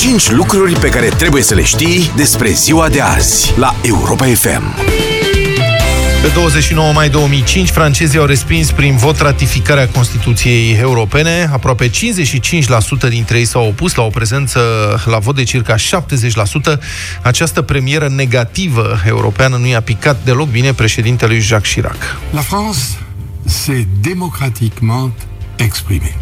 5 lucruri pe care trebuie să le știi despre ziua de azi la Europa FM. Pe 29 mai 2005, francezii au respins prin vot ratificarea Constituției Europene. Aproape 55% dintre ei s-au opus la o prezență la vot de circa 70%. Această premieră negativă europeană nu i-a picat deloc bine președintelui Jacques Chirac. La France s'est démocratiquement exprimée.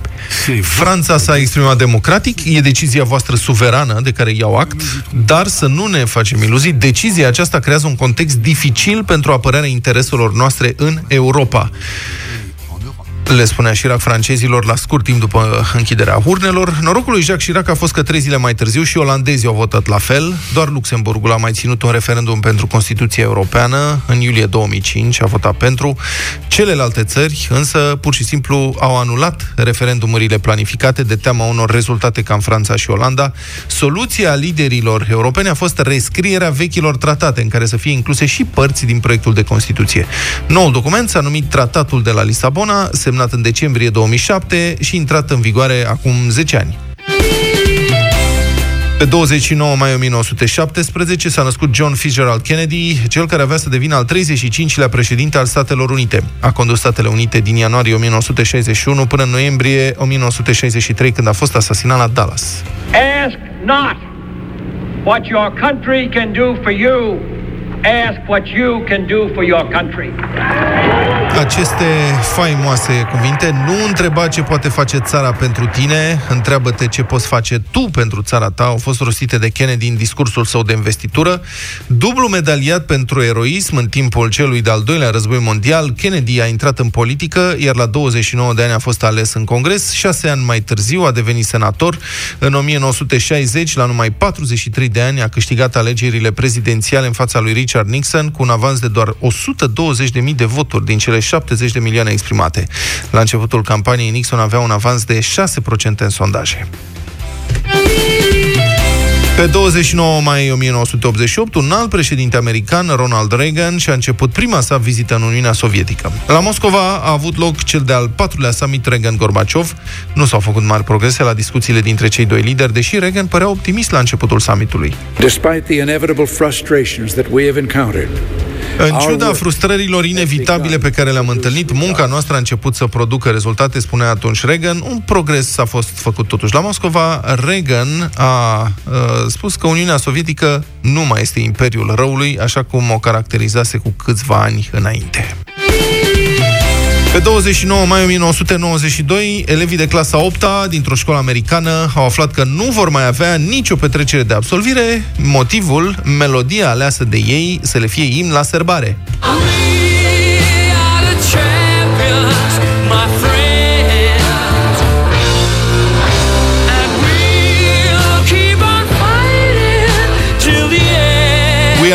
Franța s-a exprimat democratic, e decizia voastră suverană de care iau act, dar să nu ne facem iluzii, decizia aceasta creează un context dificil pentru apărarea intereselor noastre în Europa le spunea Chirac francezilor la scurt timp după închiderea urnelor. Norocul lui Jacques Chirac a fost că trei zile mai târziu și olandezii au votat la fel. Doar Luxemburgul a mai ținut un referendum pentru Constituția Europeană. În iulie 2005 a votat pentru. Celelalte țări, însă, pur și simplu au anulat referendumurile planificate de teama unor rezultate ca în Franța și Olanda. Soluția liderilor europeni a fost rescrierea vechilor tratate, în care să fie incluse și părți din proiectul de Constituție. Noul document s-a numit Tratatul de la Lisabona, semnat semnat în decembrie 2007 și intrat în vigoare acum 10 ani. Pe 29 mai 1917 s-a născut John Fitzgerald Kennedy, cel care avea să devină al 35-lea președinte al Statelor Unite. A condus Statele Unite din ianuarie 1961 până în noiembrie 1963, când a fost asasinat la Dallas. Ask not what your country can do for you, ask what you can do for your country. Aceste faimoase cuvinte nu întreba ce poate face țara pentru tine, întreabă-te ce poți face tu pentru țara ta, au fost rostite de Kennedy în discursul său de investitură. Dublu medaliat pentru eroism în timpul celui de-al doilea război mondial, Kennedy a intrat în politică, iar la 29 de ani a fost ales în Congres, șase ani mai târziu a devenit senator. În 1960, la numai 43 de ani, a câștigat alegerile prezidențiale în fața lui Richard Nixon cu un avans de doar 120.000 de voturi din cele 70 de milioane exprimate. La începutul campaniei, Nixon avea un avans de 6% în sondaje. Pe 29 mai 1988, un alt președinte american, Ronald Reagan, și-a început prima sa vizită în Uniunea Sovietică. La Moscova a avut loc cel de-al patrulea summit Reagan-Gorbaciov. Nu s-au făcut mari progrese la discuțiile dintre cei doi lideri, deși Reagan părea optimist la începutul summitului. Despite the inevitable frustrations that we have encountered, în ciuda frustrărilor inevitabile pe care le-am întâlnit, munca noastră a început să producă rezultate, spunea atunci Reagan. Un progres a fost făcut totuși la Moscova. Reagan a, a spus că Uniunea Sovietică nu mai este imperiul răului, așa cum o caracterizase cu câțiva ani înainte. Pe 29 mai 1992, elevii de clasa 8 dintr-o școală americană au aflat că nu vor mai avea nicio petrecere de absolvire, motivul, melodia aleasă de ei să le fie imn la serbare. We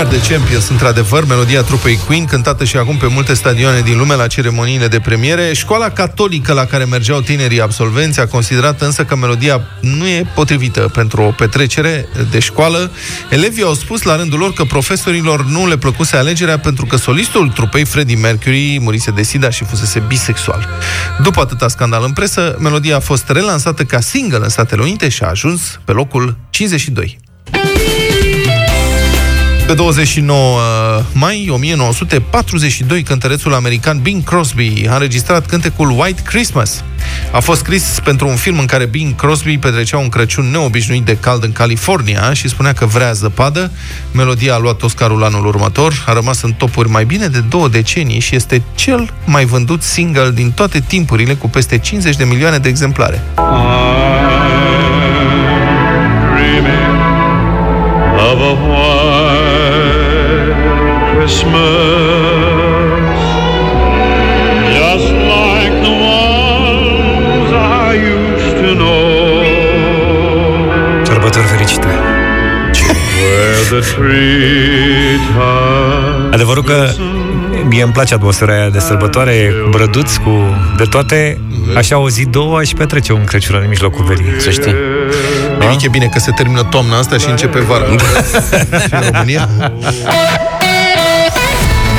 Are The Champions, într-adevăr, melodia trupei Queen, cântată și acum pe multe stadioane din lume la ceremoniile de premiere. Școala catolică la care mergeau tinerii absolvenți a considerat însă că melodia nu e potrivită pentru o petrecere de școală. Elevii au spus la rândul lor că profesorilor nu le plăcuse alegerea pentru că solistul trupei, Freddie Mercury, murise de sida și fusese bisexual. După atâta scandal în presă, melodia a fost relansată ca single în Statele Unite și a ajuns pe locul 52. Pe 29 mai 1942, cântărețul american Bing Crosby a înregistrat cântecul White Christmas. A fost scris pentru un film în care Bing Crosby petrecea un Crăciun neobișnuit de cald în California și spunea că vrea zăpadă. Melodia a luat Oscarul anul următor, a rămas în topuri mai bine de două decenii și este cel mai vândut single din toate timpurile cu peste 50 de milioane de exemplare. of a Christmas Just like the ones I used to know Sărbători fericite! Adevărul că mie îmi place atmosfera aia de sărbătoare, cu brăduți, cu de toate. Așa o zi, două, aș petrece un Crăciun în mijlocul verii, să știi. Nimic e bine că se termină toamna asta și începe vara. și în România.